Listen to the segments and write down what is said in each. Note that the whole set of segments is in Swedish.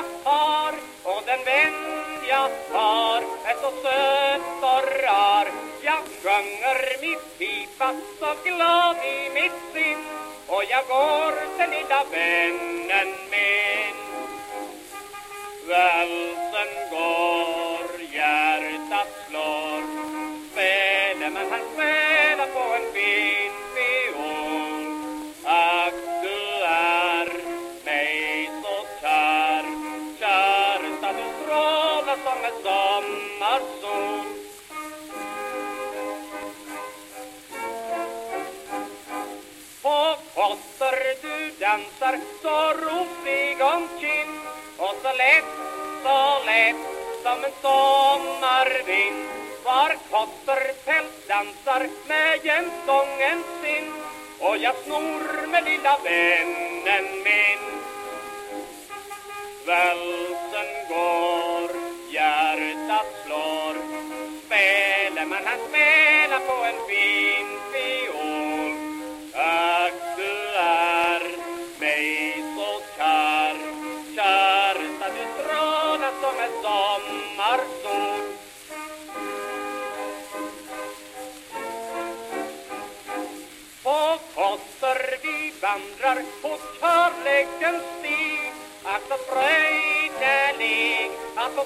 jag har och den vän jag har är så söt och rar. Jag sjunger mitt pipa så glad i mitt sinn och jag går till lilla vännen min. Välten går, hjärtat slår, spele men han spele Alltså. dansar så rosig om kind och så lätt, så lätt som en sommarvind. Var kotterpäls dansar med jämstången sin och jag snor med lilla vännen min. Hjärtat slår Spelar man han spelar på en fin fiol. Ack, du är mig så kär Kärsta du strålar som en sommarsol. På koster vi vandrar på kärlekens stig. Ack så fröjdelig att få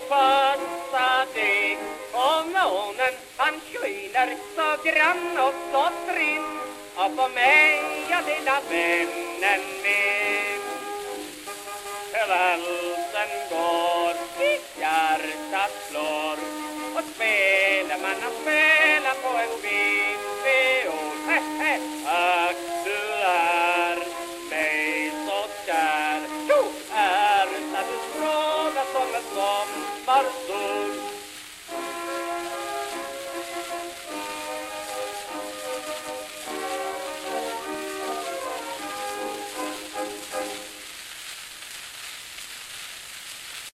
passa dig Och månen han skiner så grann och så trinn Och på mig, ja lilla vännen min Valsen går, ditt hjärta slår och spelar man och spelar på en fin fiol he, he. Ack, du är mig så kär Jo, är när du strålar som en sommar Thank you.